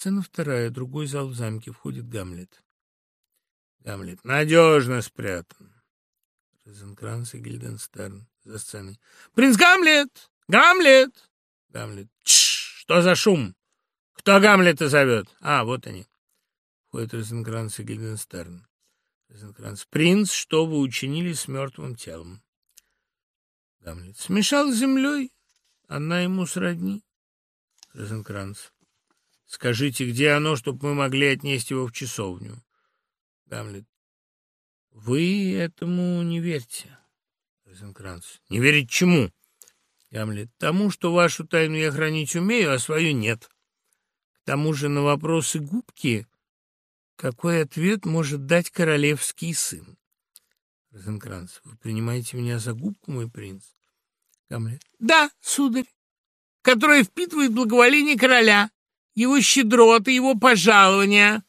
Сцена вторая. Другой зал в замке. Входит Гамлет. Гамлет. Надежно спрятан. Розенкранц и Гильденстерн за сценой. «Принц Гамлет! Гамлет!» Гамлет. «Тш! Что за шум? Кто Гамлета зовет? А, вот они». Входит Розенкранц и Гильденстерн. Розенкранц. «Принц, что вы учинили с мертвым телом?» Гамлет. «Смешал с землей. Она ему сродни». Розенкранц. «Скажите, где оно, чтобы мы могли отнести его в часовню?» Гамлет. Вы этому не верьте, Розенкранц. Не верить чему? Гамлет. Тому, что вашу тайну я хранить умею, а свою нет. К тому же на вопросы губки какой ответ может дать королевский сын? Розенкранц. Вы принимаете меня за губку, мой принц? Гамлет. Да, сударь, которая впитывает благоволение короля, его щедроты, его пожалования.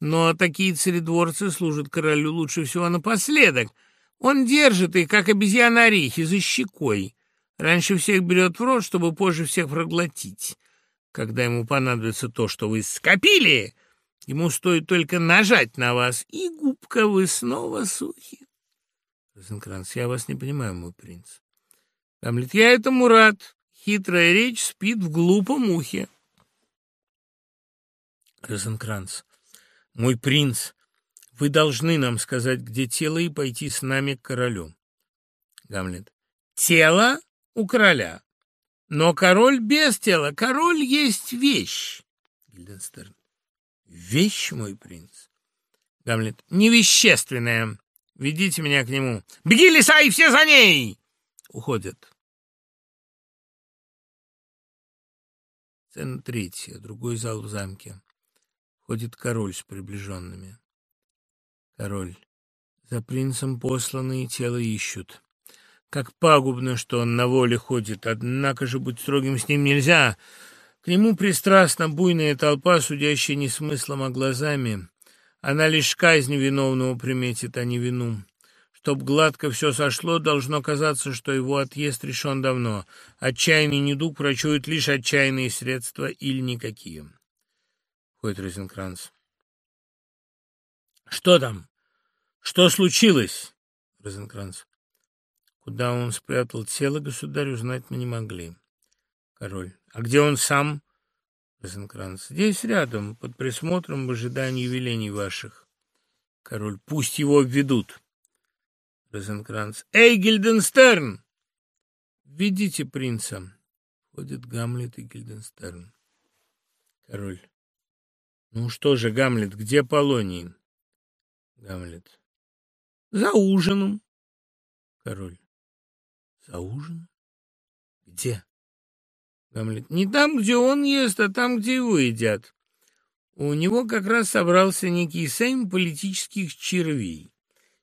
Но такие царедворцы служат королю лучше всего напоследок. Он держит их, как обезьяна орехи, за щекой. Раньше всех берет в рот, чтобы позже всех проглотить. Когда ему понадобится то, что вы скопили, ему стоит только нажать на вас, и губка вы снова сухи. Розенкранц, я вас не понимаю, мой принц. Гамлет, я этому рад. Хитрая речь спит в глупом ухе. Розенкранц, «Мой принц, вы должны нам сказать, где тело, и пойти с нами к королю». Гамлет. «Тело у короля, но король без тела. Король есть вещь». Гильденстерн. «Вещь, мой принц?» Гамлет. «Невещественная. Ведите меня к нему. Беги, лиса, и все за ней!» Уходят. Сцена третья. Другой зал в замке. Ходит король с приближенными. Король. За принцем посланные тело ищут. Как пагубно, что он на воле ходит, однако же быть строгим с ним нельзя. К нему пристрастна буйная толпа, судящая не смыслом, а глазами. Она лишь казнь виновного приметит, а не вину. Чтоб гладко все сошло, должно казаться, что его отъезд решен давно. Отчаянный недуг прочуют лишь отчаянные средства или никакие. Входит Розенкранц. «Что там? Что случилось?» Розенкранц. Куда он спрятал тело, государь, узнать мы не могли. Король. А где он сам? Розенкранц. Здесь рядом, под присмотром в ожидании велений ваших. Король. Пусть его введут. Розенкранц. Эй, Гильденстерн! Введите принца. Входит Гамлет и Гильденстерн. Король. Ну что же, Гамлет, где Полоний? Гамлет. За ужином. Король. За ужином? Где? Гамлет. Не там, где он ест, а там, где его едят. У него как раз собрался некий сейм политических червей.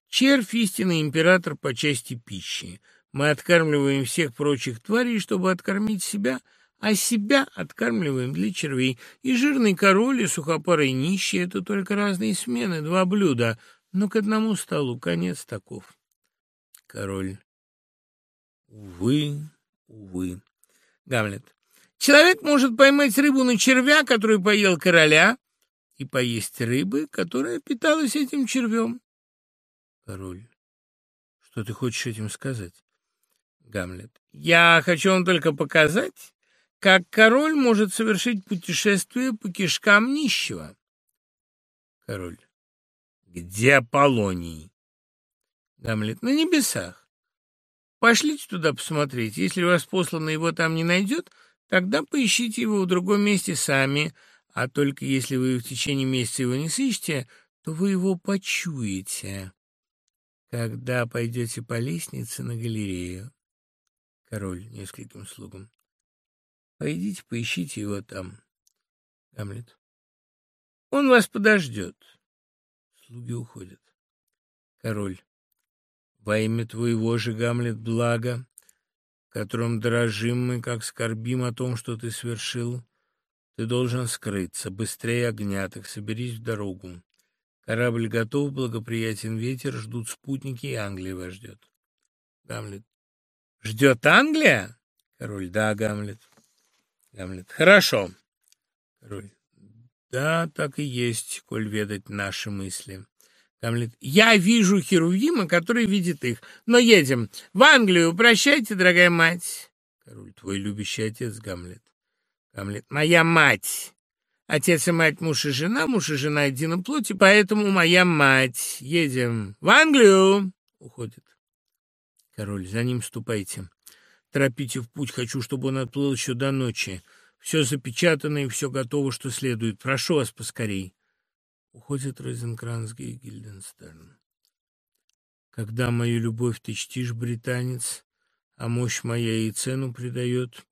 Червь — истинный император по части пищи. Мы откармливаем всех прочих тварей, чтобы откормить себя — а себя откармливаем для червей. И жирный король, и сухопарый нищий — это только разные смены, два блюда, но к одному столу конец таков. Король. Увы, увы. Гамлет. Человек может поймать рыбу на червя, который поел короля, и поесть рыбы, которая питалась этим червем. Король. Что ты хочешь этим сказать? Гамлет. Я хочу вам только показать, как король может совершить путешествие по кишкам нищего? Король. Где Аполлоний? Гамлет. На небесах. Пошлите туда посмотреть. Если вас послано его там не найдет, тогда поищите его в другом месте сами, а только если вы в течение месяца его не сыщете, то вы его почуете, когда пойдете по лестнице на галерею. Король нескольким слугам. Пойдите, поищите его там. Гамлет. Он вас подождет. Слуги уходят. Король. Во имя твоего же, Гамлет, блага, которым дорожим мы, как скорбим о том, что ты свершил, ты должен скрыться. Быстрее огня, так соберись в дорогу. Корабль готов, благоприятен ветер, ждут спутники, и Англия вас ждет. Гамлет. Ждет Англия? Король. Да, Гамлет. Гамлет. Хорошо. Король. Да, так и есть, коль ведать наши мысли. Гамлет. Я вижу Херувима, который видит их. Но едем. В Англию. Прощайте, дорогая мать. Король. Твой любящий отец, Гамлет. Гамлет. Моя мать. Отец и мать, муж и жена, муж и жена едином плоти, поэтому моя мать. Едем. В Англию. Уходит. Король. За ним ступайте. Торопите в путь. Хочу, чтобы он отплыл еще до ночи. Все запечатано и все готово, что следует. Прошу вас поскорей. Уходит Розенкранц и Гильденстерн. Когда мою любовь ты чтишь, британец, а мощь моя и цену придает,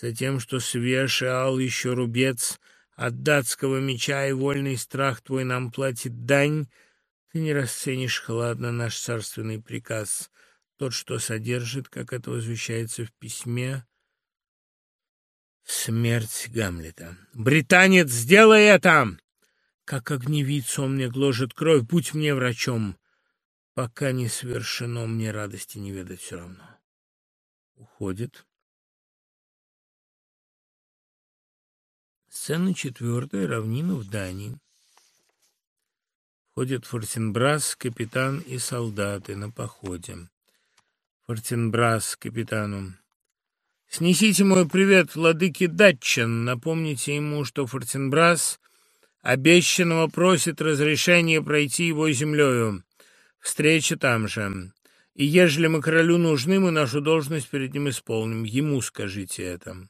за тем, что свеж и ал еще рубец от датского меча и вольный страх твой нам платит дань, ты не расценишь хладно наш царственный приказ, тот, что содержит, как это возвещается в письме, смерть Гамлета. «Британец, сделай это!» Как огневицу мне гложет кровь, будь мне врачом. Пока не свершено, мне радости не ведать все равно. Уходит. Сцена четвертая. Равнина в Дании. Входят Фортенбрас, капитан и солдаты на походе. Фортенбрас капитану. «Снесите мой привет владыке Датчан. Напомните ему, что Фортенбрас Обещанного просит разрешения пройти его землею. Встреча там же. И ежели мы королю нужны, мы нашу должность перед ним исполним. Ему скажите это.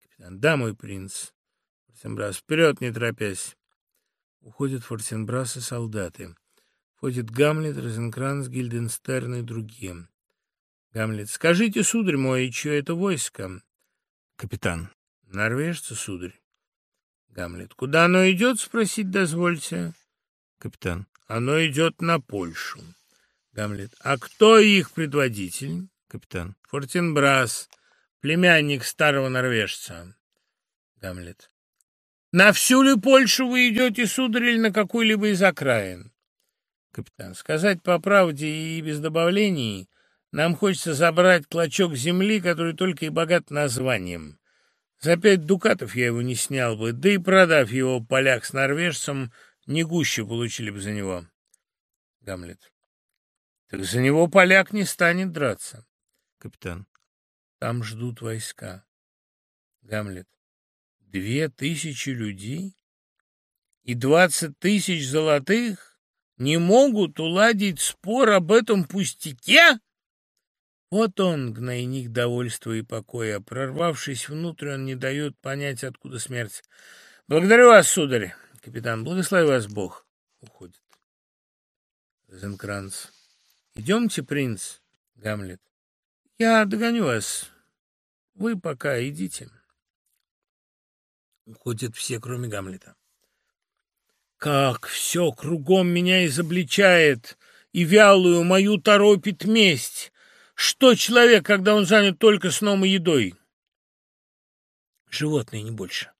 Капитан, да, мой принц. Фортенбрас, вперед, не торопясь. Уходят Фортенбрас и солдаты. Входит Гамлет, Розенкранц, Гильденстерн и другие. Гамлет, скажите, сударь мой, чье это войско? Капитан, норвежцы, сударь. Гамлет. Куда оно идет, спросить дозвольте? Капитан. Оно идет на Польшу. Гамлет. А кто их предводитель? Капитан. Фортенбрас, племянник старого норвежца. Гамлет. На всю ли Польшу вы идете, сударь, или на какой-либо из окраин? Капитан. Сказать по правде и без добавлений, нам хочется забрать клочок земли, который только и богат названием. За пять дукатов я его не снял бы, да и продав его поляк с норвежцем, не гуще получили бы за него. Гамлет. Так за него поляк не станет драться. Капитан. Там ждут войска. Гамлет. Две тысячи людей и двадцать тысяч золотых не могут уладить спор об этом пустяке? Вот он, гнойник довольства и покоя. Прорвавшись внутрь, он не дает понять, откуда смерть. Благодарю вас, сударь. Капитан, благослови вас Бог. Уходит. Розенкранц. Идемте, принц. Гамлет. Я догоню вас. Вы пока идите. Уходят все, кроме Гамлета. Как все кругом меня изобличает, и вялую мою торопит месть. Что человек, когда он занят только сном и едой? Животное, не больше.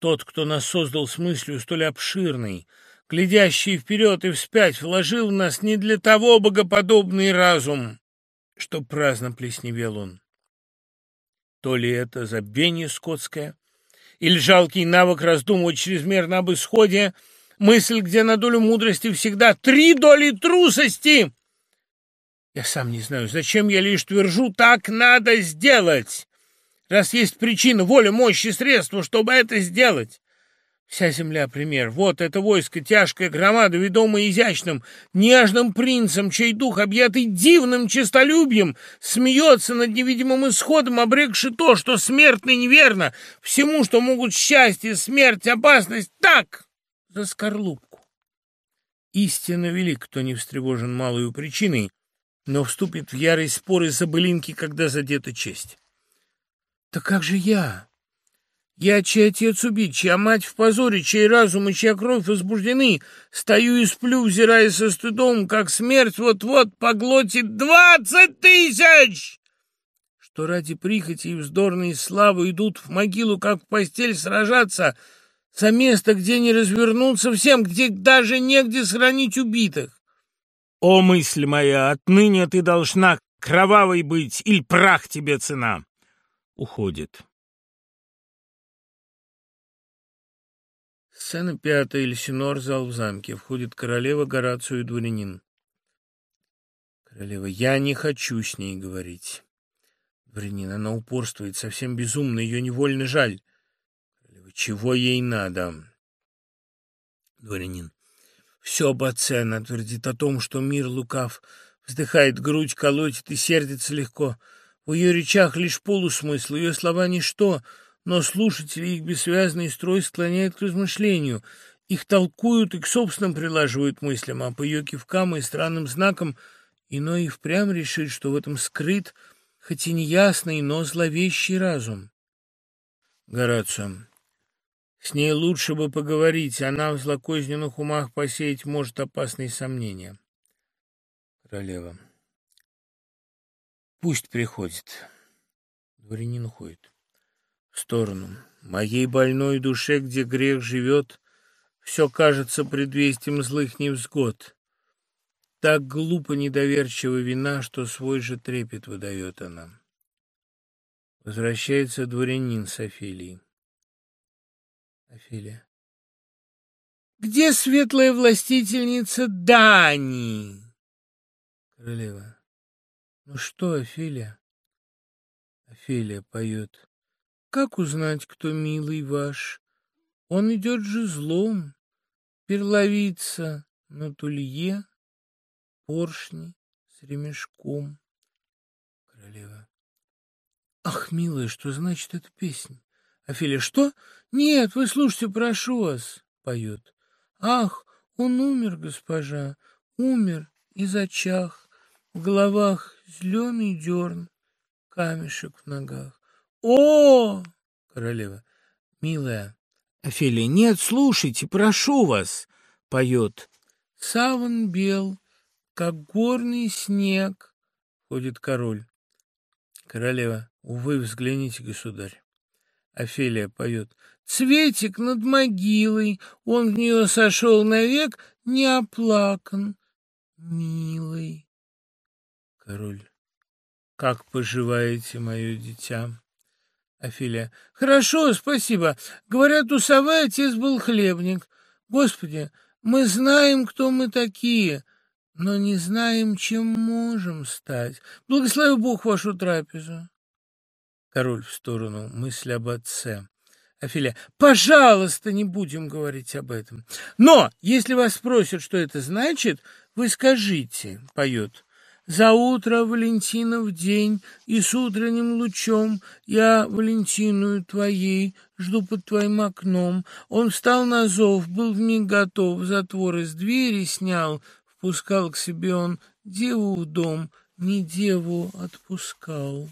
Тот, кто нас создал с мыслью столь обширной, глядящий вперед и вспять, вложил в нас не для того богоподобный разум, что праздно плесневел он. То ли это забвение скотское, или жалкий навык раздумывать чрезмерно об исходе, мысль, где на долю мудрости всегда три доли трусости — я сам не знаю, зачем я лишь твержу, так надо сделать, раз есть причина, воля, мощь и средства, чтобы это сделать. Вся земля — пример. Вот это войско, тяжкая громада, ведомая изящным, нежным принцем, чей дух, объятый дивным честолюбием, смеется над невидимым исходом, обрекши то, что смертно неверно, всему, что могут счастье, смерть, опасность, так, за скорлупку. Истинно велик, кто не встревожен малою причиной, но вступит в ярый спор из-за былинки, когда задета честь. Так как же я? Я, чей отец убит, чья мать в позоре, чей разум и чья кровь возбуждены, стою и сплю, взирая со стыдом, как смерть вот-вот поглотит двадцать тысяч! Что ради прихоти и вздорной славы идут в могилу, как в постель сражаться за место, где не развернуться всем, где даже негде сохранить убитых. О, мысль моя, отныне ты должна кровавой быть, или прах тебе цена. Уходит. Сцена пятая. Эльсинор, зал в замке. Входит королева, Горацио и дворянин. Королева. Я не хочу с ней говорить. Дворянин. Она упорствует, совсем безумно, ее невольно жаль. Королева. Чего ей надо? Дворянин. Все она твердит, о том, что мир лукав. Вздыхает, грудь колотит и сердится легко. В ее речах лишь полусмысл, ее слова ничто — но слушатели их бессвязный строй склоняет к размышлению. Их толкуют и к собственным прилаживают мыслям, а по ее кивкам и странным знакам иной и впрямь решит, что в этом скрыт, хоть и неясный, но зловещий разум. Горацио. С ней лучше бы поговорить, она в злокозненных умах посеять может опасные сомнения. Королева. Пусть приходит. Дворянин уходит в сторону. Моей больной душе, где грех живет, все кажется предвестием злых невзгод. Так глупо недоверчива вина, что свой же трепет выдает она. Возвращается дворянин с Офелией. Офелия. Где светлая властительница Дани? Королева. Ну что, Офелия? Офелия поет. Как узнать, кто милый ваш? Он идет же злом, перловица на тулье, поршни с ремешком. Королева. Ах, милая, что значит эта песня? Офелия, что? Нет, вы слушайте, прошу вас, поет. Ах, он умер, госпожа, умер и зачах, в головах зеленый дерн, камешек в ногах. «О!» — королева. «Милая». Офелия. «Нет, слушайте, прошу вас!» — поет. «Саван бел, как горный снег», — ходит король. Королева. «Увы, взгляните, государь». Офелия поет. «Цветик над могилой, он в нее сошел навек, не оплакан, милый». Король. «Как поживаете, мое дитя?» Афилия. Хорошо, спасибо. Говорят, у совы отец был хлебник. Господи, мы знаем, кто мы такие, но не знаем, чем можем стать. Благослови Бог вашу трапезу. Король в сторону. Мысль об отце. Афилия. Пожалуйста, не будем говорить об этом. Но, если вас спросят, что это значит, вы скажите, поет. За утро Валентинов день, и с утренним лучом я Валентиную твоей жду под твоим окном. Он встал на зов, был вмиг готов, затвор из двери снял, впускал к себе он деву в дом, не деву отпускал.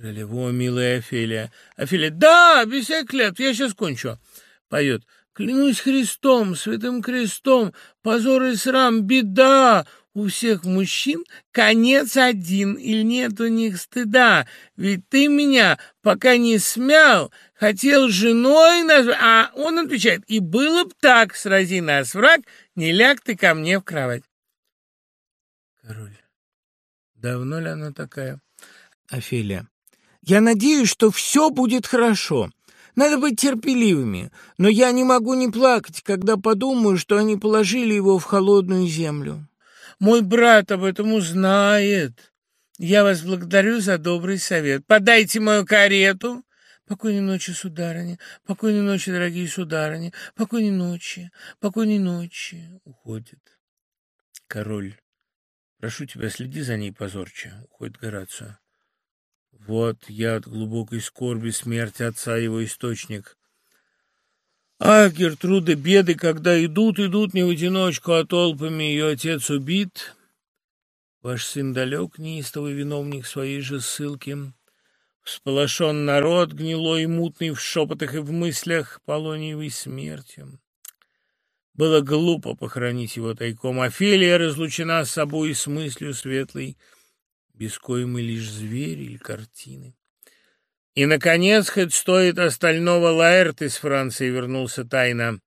Королева, милая Офелия. Офелия, да, без всяких клятв, я сейчас кончу. Поет. Клянусь Христом, святым крестом, позор и срам, беда, у всех мужчин конец один, или нет у них стыда. Ведь ты меня, пока не смял, хотел женой назвать, а он отвечает, и было б так, срази нас враг, не ляг ты ко мне в кровать. Король. Давно ли она такая? Офелия. Я надеюсь, что все будет хорошо. Надо быть терпеливыми, но я не могу не плакать, когда подумаю, что они положили его в холодную землю. Мой брат об этом узнает. Я вас благодарю за добрый совет. Подайте мою карету. Покойной ночи, сударыня. Покойной ночи, дорогие сударыни. Покойной ночи. Покойной ночи. Уходит. Король. Прошу тебя, следи за ней позорче. Уходит Горацио. Вот я от глубокой скорби смерти отца его источник. Ах, Гертруда, беды, когда идут, идут не в одиночку, а толпами, ее отец убит. Ваш сын далек, неистовый виновник своей же ссылки. Всполошен народ, гнилой и мутный в шепотах и в мыслях, полониевой смертью. Было глупо похоронить его тайком. Офелия разлучена с собой и с мыслью светлой, без коей мы лишь звери или картины. И, наконец, хоть стоит остального, Лаэрт из Франции вернулся тайно.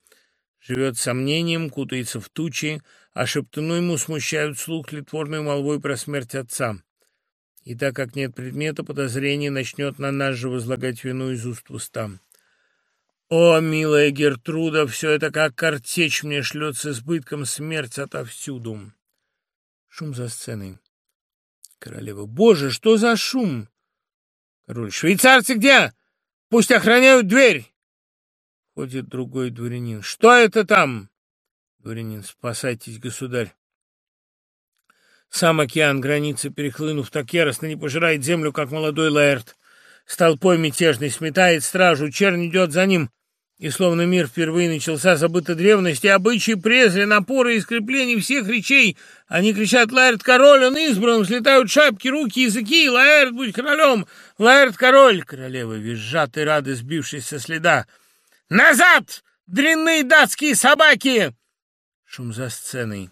Живет сомнением, кутается в тучи, а шептуну ему смущают слух литворной молвой про смерть отца. И так как нет предмета, подозрения начнет на нас же возлагать вину из уст в уста. О, милая Гертруда, все это как картечь мне шлет с избытком смерть отовсюду. Шум за сценой. Королева. Боже, что за шум? Король. Швейцарцы где? Пусть охраняют дверь. Ходит другой дворянин. Что это там? Дворянин. Спасайтесь, государь. Сам океан, границы перехлынув, так яростно не пожирает землю, как молодой Лаэрт. С толпой мятежной сметает стражу, чернь идет за ним, и словно мир впервые начался забыта древность, и обычаи презри, напоры и скреплений всех речей. Они кричат «Лаэрт король, он избран!» Слетают шапки, руки, языки «Лаэрт, будь королем! Лаэрт король!» Королевы визжат и рады, сбившись со следа. «Назад! Дрянные датские собаки!» Шум за сценой.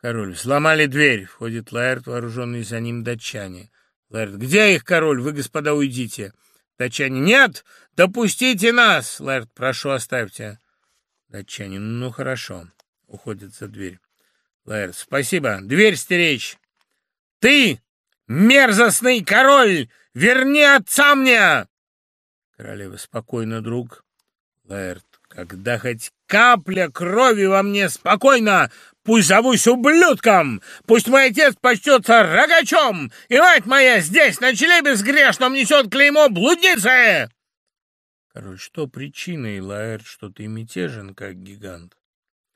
Король. Сломали дверь. Входит Лаэрт, вооруженный за ним датчане. Лаэрт. Где их, король? Вы, господа, уйдите. Датчане. Нет! Допустите нас! Лаэрт. Прошу, оставьте. Датчане. Ну, хорошо. Уходит за дверь. Лаэрт. Спасибо. Дверь стеречь. Ты, мерзостный король, верни отца мне! Королева. Спокойно, друг. Лаэрт. Когда хоть капля крови во мне спокойно, Пусть зовусь ублюдком! Пусть мой отец почтется рогачом, и мать моя здесь, на челе безгрешном, несет клеймо блудницы!» Король, что причиной, Лаэрт, что ты мятежен, как гигант?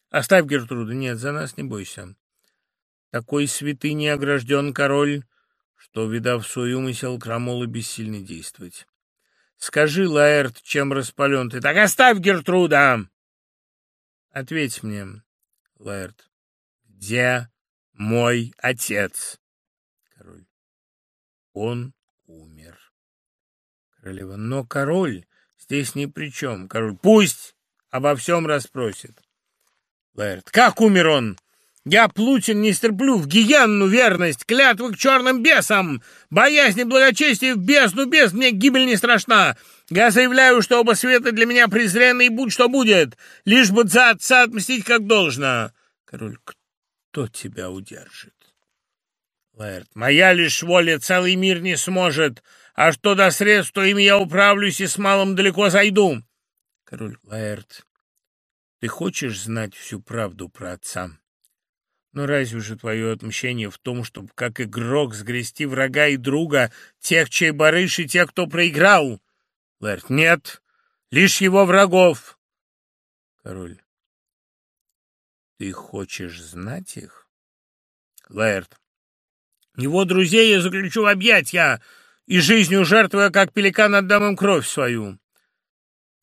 Оставь Гертруду, нет, за нас не бойся. Такой святыней огражден король, что, видав свой умысел, крамолы бессильно действовать. Скажи, Лаэрт, чем распален ты? Так оставь Гертруда! Ответь мне, Лаэрт. Где мой отец? Король. Он умер. Королева. Но король здесь ни при чем. Король. Пусть обо всем расспросит. Лаэрт. Как умер он? Я, Плутин, не стерплю в гиенну верность, клятвы к черным бесам, боязнь и благочестие в бездну без, мне гибель не страшна. Я заявляю, что оба света для меня презренны, и будь что будет, лишь бы за отца отмстить как должно. Король, кто тебя удержит? Лаэрт, моя лишь воля целый мир не сможет, а что до средств, то ими я управлюсь и с малым далеко зайду. Король, Лаэрт, ты хочешь знать всю правду про отца? Но разве же твое отмщение в том, чтобы как игрок сгрести врага и друга, тех, чей барыш и тех, кто проиграл? Лаэрт, нет, лишь его врагов. Король, ты хочешь знать их? Лаэрт. Его друзей я заключу в объятья, и жизнью жертвуя, как пеликан, отдам им кровь свою.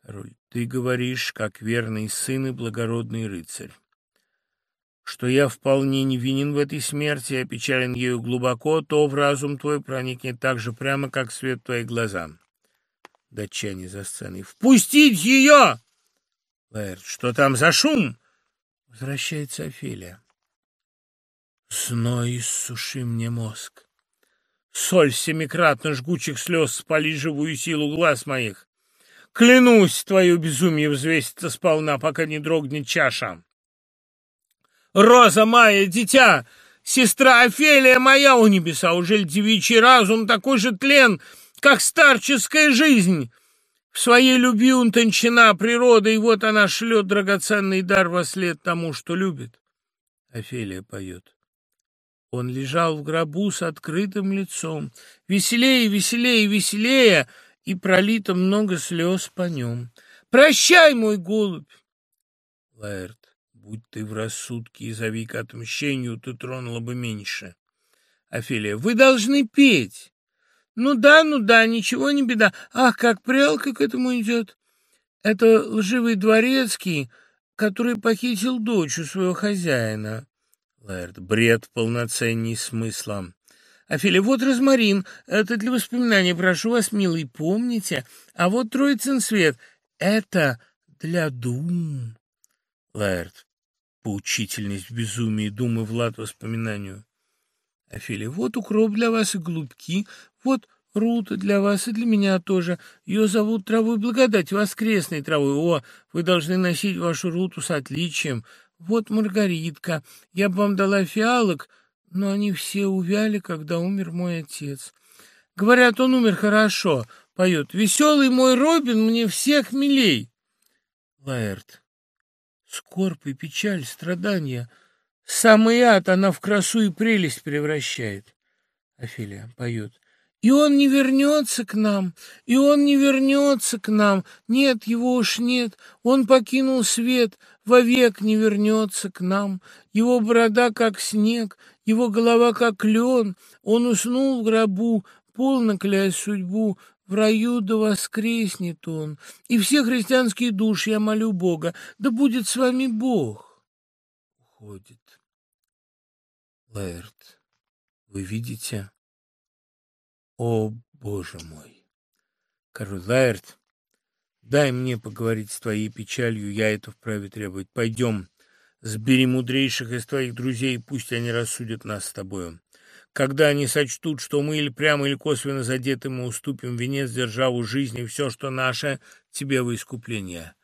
Король. Ты говоришь, как верный сын и благородный рыцарь, что я вполне невинен в этой смерти, опечален ею глубоко, то в разум твой проникнет так же прямо, как свет в твои глаза. Датчане за сценой. «Впустить ее!» Лаэрт. «Что там за шум?» Возвращается Офелия. Зной иссуши мне мозг. Соль семикратно жгучих слез спали живую силу глаз моих. Клянусь, твое безумие взвесится сполна, пока не дрогнет чаша. Роза моя, дитя, сестра Офелия моя у небеса, ужель девичий разум такой же тлен, как старческая жизнь? В своей любви утончена природа, и вот она шлет драгоценный дар во след тому, что любит. Офелия поет. Он лежал в гробу с открытым лицом, веселее, веселее, веселее, и пролито много слез по нем. Прощай, мой голубь! Лаэрт, будь ты в рассудке и зови к отмщению, ты тронула бы меньше. Офелия, вы должны петь. Ну да, ну да, ничего не беда. Ах, как прялка к этому идет. Это лживый дворецкий, который похитил дочь у своего хозяина. Лэрд, бред полноценней смысла. Афиля, вот розмарин, это для воспоминаний, прошу вас, милый, помните. А вот троицын свет, это для дум. Лэрд, поучительность в безумии, думы Влад воспоминанию. Афилия, вот укроп для вас и голубки, вот Рута для вас и для меня тоже. Ее зовут травой благодать, воскресной травой. О, вы должны носить вашу Руту с отличием. Вот Маргаритка. Я бы вам дала фиалок, но они все увяли, когда умер мой отец. Говорят, он умер хорошо, поет. Веселый мой Робин мне всех милей. Лаэрт. Скорбь и печаль, страдания. Самый ад она в красу и прелесть превращает. Офелия поет. И он не вернется к нам, и он не вернется к нам. Нет, его уж нет. Он покинул свет, вовек не вернется к нам. Его борода, как снег, его голова, как лен. Он уснул в гробу, полно клясть судьбу. В раю да воскреснет он. И все христианские души я молю Бога, да будет с вами Бог. Уходит. Лаэрт, вы видите? О, боже мой! Лаэрт, дай мне поговорить с твоей печалью, я это вправе требовать. Пойдем, сбери мудрейших из твоих друзей, пусть они рассудят нас с тобою. Когда они сочтут, что мы или прямо, или косвенно задеты, мы уступим венец, державу жизни, все, что наше, тебе во искупление.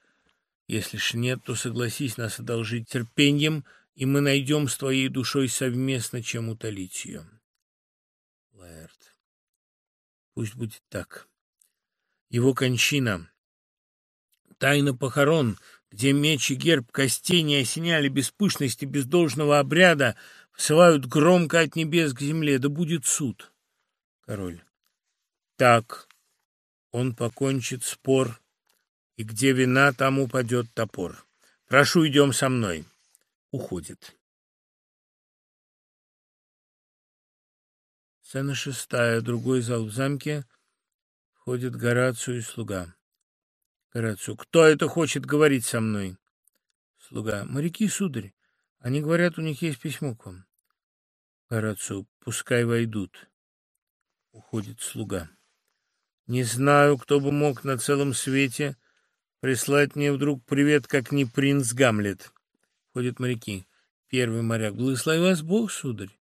Если ж нет, то согласись нас одолжить терпением, и мы найдем с твоей душой совместно, чем утолить ее. Пусть будет так. Его кончина. Тайна похорон, где меч и герб костей не осеняли без пышности, без должного обряда, посылают громко от небес к земле, да будет суд. Король. Так, он покончит спор, и где вина, там упадет топор. Прошу, идем со мной. Уходит. Сцена шестая. Другой зал в замке. Входит Горацию и слуга. Горацию. Кто это хочет говорить со мной? Слуга. Моряки, сударь. Они говорят, у них есть письмо к вам. Горацию. Пускай войдут. Уходит слуга. Не знаю, кто бы мог на целом свете прислать мне вдруг привет, как не принц Гамлет. Входят моряки. Первый моряк. Благослови вас Бог, сударь.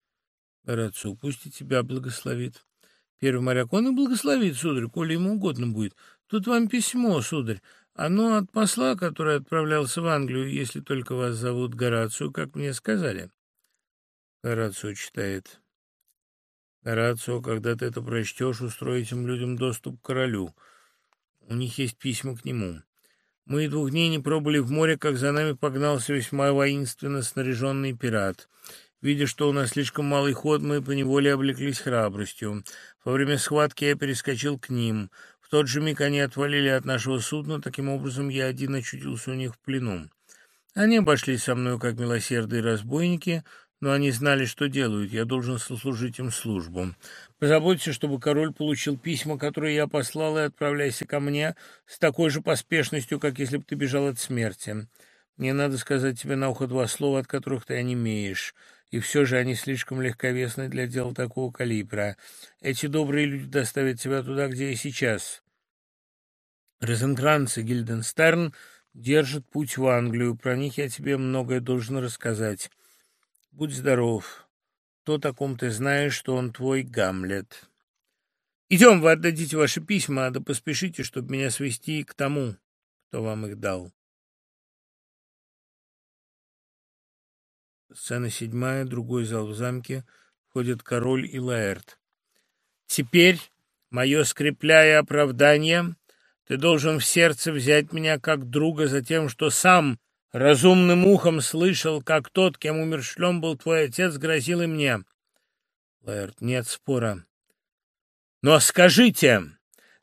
Горацию, пусть и тебя благословит. Первый моряк, он и благословит, сударь, коли ему угодно будет. Тут вам письмо, сударь. Оно от посла, который отправлялся в Англию, если только вас зовут Горацию, как мне сказали. Горацию читает. Горацио, когда ты это прочтешь, устроить им людям доступ к королю. У них есть письма к нему. Мы и двух дней не пробыли в море, как за нами погнался весьма воинственно снаряженный пират. Видя, что у нас слишком малый ход, мы поневоле облеклись храбростью. Во время схватки я перескочил к ним. В тот же миг они отвалили от нашего судна, таким образом я один очутился у них в плену. Они обошлись со мной, как милосердные разбойники, но они знали, что делают. Я должен сослужить им службу. Позаботься, чтобы король получил письма, которые я послал, и отправляйся ко мне с такой же поспешностью, как если бы ты бежал от смерти. Мне надо сказать тебе на ухо два слова, от которых ты онемеешь и все же они слишком легковесны для дела такого калибра. Эти добрые люди доставят тебя туда, где я сейчас. Розенкранц и Гильденстерн держат путь в Англию. Про них я тебе многое должен рассказать. Будь здоров. То, о ком ты знаешь, что он твой Гамлет. Идем, вы отдадите ваши письма, да поспешите, чтобы меня свести к тому, кто вам их дал. Сцена седьмая, другой зал в замке. Входят король и Лаэрт. «Теперь, мое скрепляя оправдание, ты должен в сердце взять меня как друга за тем, что сам разумным ухом слышал, как тот, кем умершлен был твой отец, грозил и мне». Лаэрт, нет спора. «Но скажите...»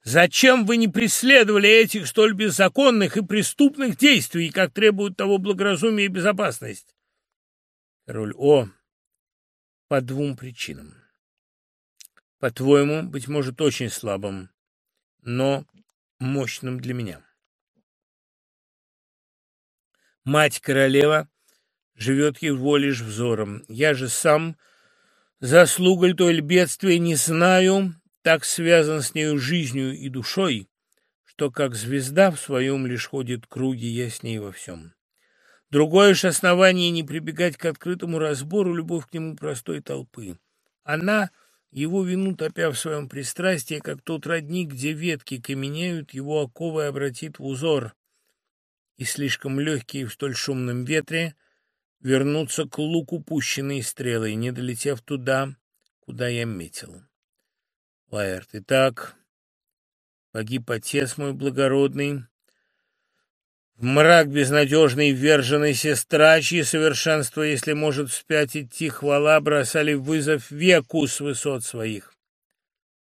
Зачем вы не преследовали этих столь беззаконных и преступных действий, как требуют того благоразумие и безопасность? Король О. По двум причинам. По-твоему, быть может, очень слабым, но мощным для меня. Мать-королева живет его лишь взором. Я же сам, заслугой той или бедствия, не знаю, так связан с нею жизнью и душой, что как звезда в своем лишь ходит круги, я с ней во всем. Другое же основание не прибегать к открытому разбору любовь к нему простой толпы. Она, его вину топя в своем пристрастии, как тот родник, где ветки каменеют, его оковы обратит в узор, и слишком легкие в столь шумном ветре вернутся к луку пущенные стрелы, не долетев туда, куда я метил. Лаэрт, итак, погиб отец мой благородный, В мрак безнадежный вверженный сестра, чьи совершенства, если может вспять идти, хвала бросали вызов веку с высот своих.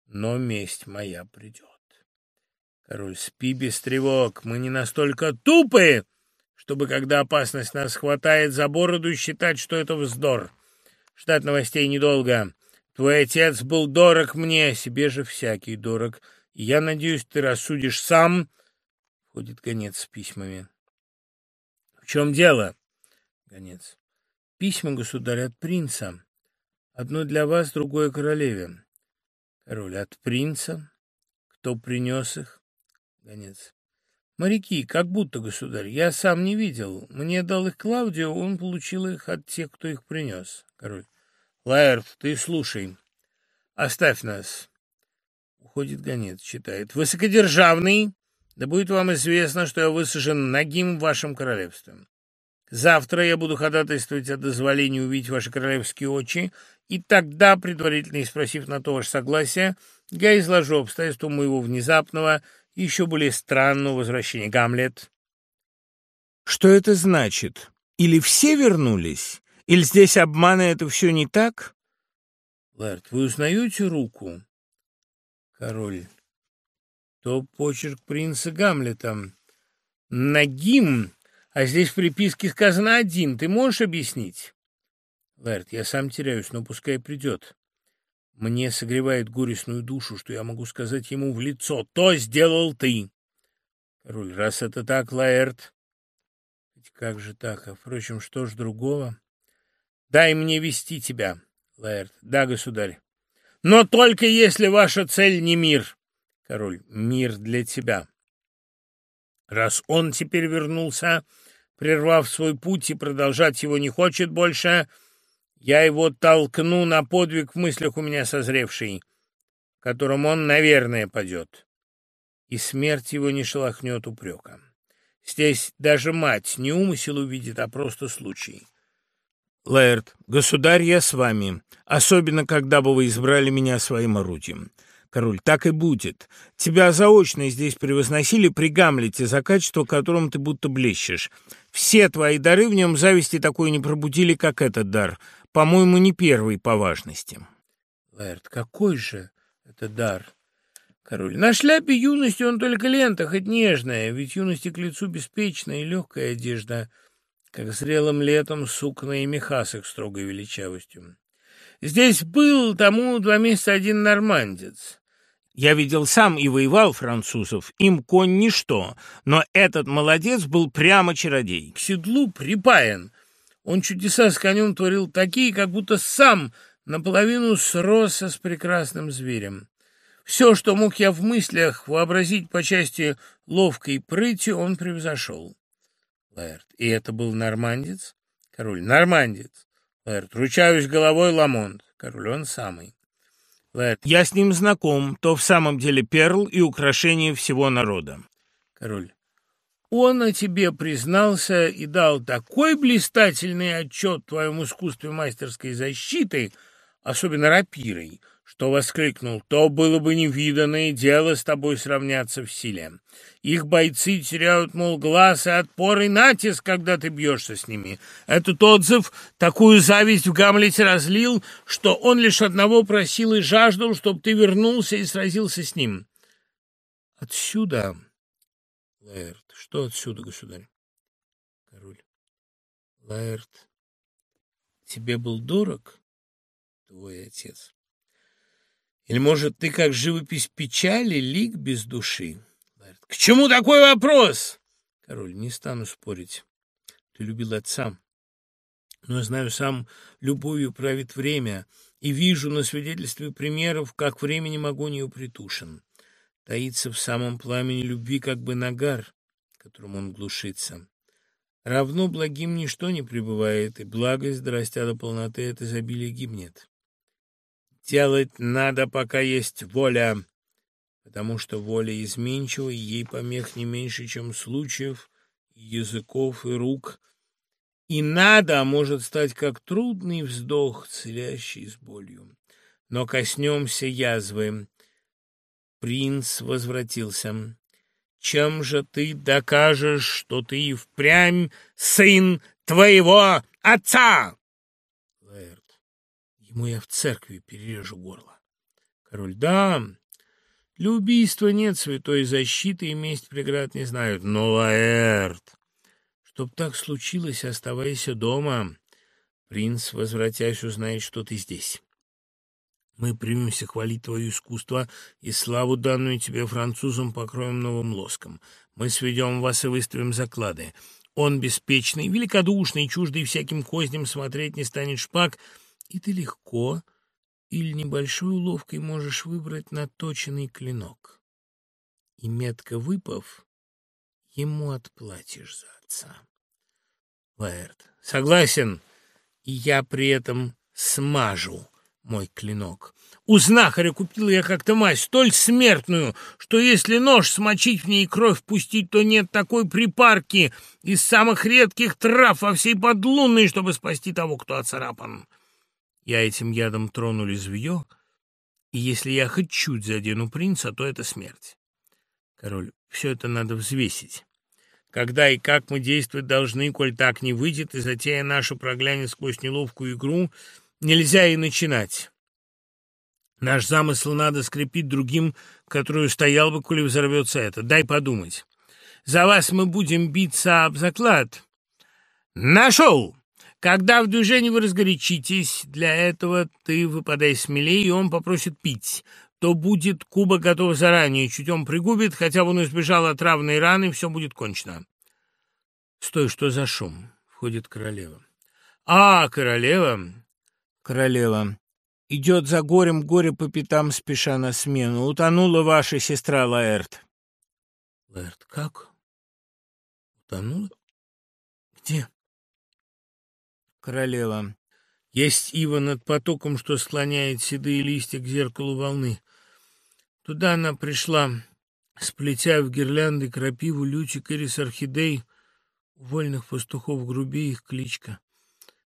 Но месть моя придет. Король, спи без тревог, мы не настолько тупые, чтобы, когда опасность нас хватает за бороду, считать, что это вздор. Ждать новостей недолго. Твой отец был дорог мне, себе же всякий дорог. Я надеюсь, ты рассудишь сам. Входит гонец с письмами. В чем дело? Гонец. Письма, государь, от принца. Одно для вас, другое королеве. Король. От принца? Кто принес их? Гонец. Моряки, как будто, государь. Я сам не видел. Мне дал их Клаудио, он получил их от тех, кто их принес. Король. Лаэрт, ты слушай. Оставь нас. Уходит гонец, читает. Высокодержавный, да будет вам известно, что я высажен нагим в вашем королевстве. Завтра я буду ходатайствовать о дозволении увидеть ваши королевские очи, и тогда, предварительно спросив на то ваше согласие, я изложу обстоятельства моего внезапного еще более странного возвращения. Гамлет. Что это значит? Или все вернулись? Или здесь обмана это все не так? Лэрд, вы узнаете руку? Король. То почерк принца Гамлета. Нагим, а здесь в приписке сказано один. Ты можешь объяснить? Лэрд, я сам теряюсь, но пускай придет. Мне согревает горестную душу, что я могу сказать ему в лицо. То сделал ты. Король, раз это так, Лаэрт... Ведь как же так? А, впрочем, что ж другого? Дай мне вести тебя, Лаэрт. Да, государь. Но только если ваша цель не мир. Король, мир для тебя. Раз он теперь вернулся, прервав свой путь и продолжать его не хочет больше, я его толкну на подвиг в мыслях у меня созревший, которым он, наверное, падет. И смерть его не шелохнет упрека. Здесь даже мать не умысел увидит, а просто случай. Лэрд, государь, я с вами, особенно когда бы вы избрали меня своим орудием. Король, так и будет. Тебя заочно здесь превозносили при Гамлете за качество, которым ты будто блещешь. Все твои дары в нем зависти такой не пробудили, как этот дар — по-моему, не первый по важности. Лэрд, какой же это дар? Король, на шляпе юности он только лента, хоть нежная, ведь юности к лицу беспечная и легкая одежда, как зрелым летом сукна и меха с их строгой величавостью. Здесь был тому два месяца один нормандец. Я видел сам и воевал французов, им конь ничто, но этот молодец был прямо чародей. К седлу припаян, он чудеса с конем творил такие, как будто сам наполовину сросся с прекрасным зверем. Все, что мог я в мыслях вообразить по части ловкой прыти, он превзошел. Лаэрт. И это был нормандец? Король. Нормандец. Лаэрт. Ручаюсь головой, Ламонт. Король. Он самый. Я с ним знаком. То в самом деле перл и украшение всего народа. Король. Он о тебе признался и дал такой блистательный отчет в твоем искусстве мастерской защиты, особенно рапирой, что воскликнул, то было бы невиданное дело с тобой сравняться в силе. Их бойцы теряют, мол, глаз и отпор и натиск, когда ты бьешься с ними. Этот отзыв такую зависть в Гамлете разлил, что он лишь одного просил и жаждал, чтобы ты вернулся и сразился с ним. Отсюда, Лаэрт, что отсюда, государь? Король. Лаэрт, тебе был дорог твой отец? Или, может, ты как живопись печали, лик без души? К чему такой вопрос? Король, не стану спорить. Ты любил отца. Но я знаю сам, любовью правит время, и вижу на свидетельстве примеров, как временем огонь ее притушен. Таится в самом пламени любви, как бы нагар которым он глушится. Равно благим ничто не пребывает, и благость, дорастя до полноты, от изобилия гибнет. Делать надо, пока есть воля, потому что воля изменчива, и ей помех не меньше, чем случаев, языков, и рук. И надо может стать как трудный вздох, целящий с болью. Но коснемся язвы. Принц возвратился. чем же ты докажешь, что ты впрямь сын твоего отца? Ему я в церкви перережу горло. Король. Да, для убийства нет святой защиты, и месть преград не знают. Но, Лаэрт, чтоб так случилось, оставайся дома. Принц, возвратясь, узнает, что ты здесь. Мы примемся хвалить твое искусство и славу, данную тебе французам, покроем новым лоском. Мы сведем вас и выставим заклады. Он беспечный, великодушный, чуждый всяким козням, смотреть не станет шпаг, и ты легко или небольшой уловкой можешь выбрать наточенный клинок. И, метко выпав, ему отплатишь за отца. Лаэрт. Согласен, и я при этом смажу мой клинок. У знахаря купил я как-то мазь, столь смертную, что если нож смочить в ней кровь пустить, то нет такой припарки из самых редких трав во всей подлунной, чтобы спасти того, кто оцарапан. Я этим ядом тронули звеё, и если я хоть чуть задену принца, то это смерть. Король, все это надо взвесить. Когда и как мы действовать должны, коль так не выйдет, и затея наша проглянет сквозь неловкую игру, нельзя и начинать. Наш замысел надо скрепить другим, который стоял бы, коли взорвется это. Дай подумать. За вас мы будем биться об заклад. Нашел! Когда в движении вы разгорячитесь, для этого ты выпадай смелее, и он попросит пить. То будет Куба готов заранее, чуть он пригубит, хотя бы он избежал отравной раны, все будет кончено. Стой, что за шум? Входит королева. А, королева! Королева. Идет за горем, горе по пятам, спеша на смену. Утонула ваша сестра Лаэрт. Лаэрт, как? Утонула? Где? Королева. Есть ива над потоком, что склоняет седые листья к зеркалу волны. Туда она пришла, сплетя в гирлянды крапиву, лютик, ирис, орхидей. У вольных пастухов грубее их кличка.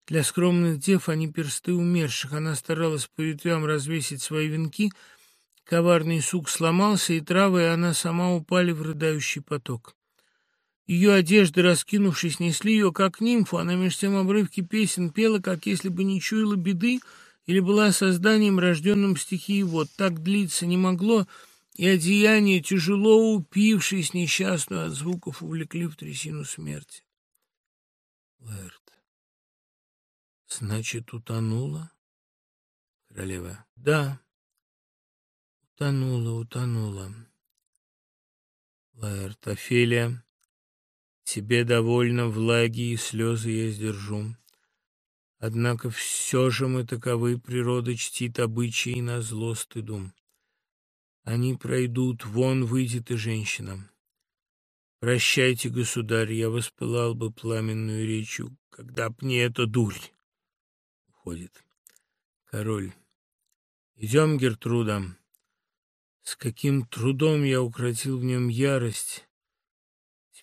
Для скромных дев они персты умерших. Она старалась по ветвям развесить свои венки. Коварный сук сломался, и травы, и она сама упали в рыдающий поток. Ее одежды, раскинувшись, несли ее, как нимфу. Она меж тем обрывки песен пела, как если бы не чуяла беды или была созданием, рожденным стихией. Вот так длиться не могло, и одеяние, тяжело упившись несчастную от звуков, увлекли в трясину смерти. Лэрт. Значит, утонула? Королева. Да. Утонула, утонула. Лаэрт. Офелия. Тебе довольно влаги и слезы я сдержу. Однако все же мы таковы, природа чтит обычаи на зло стыду. Они пройдут, вон выйдет и женщина. Прощайте, государь, я воспылал бы пламенную речью, когда б не эта дурь. Уходит. Король. Идем, Гертруда. С каким трудом я укротил в нем ярость,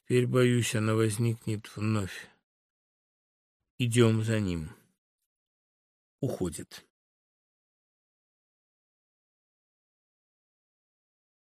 Теперь, боюсь, она возникнет вновь. Идем за ним. Уходит.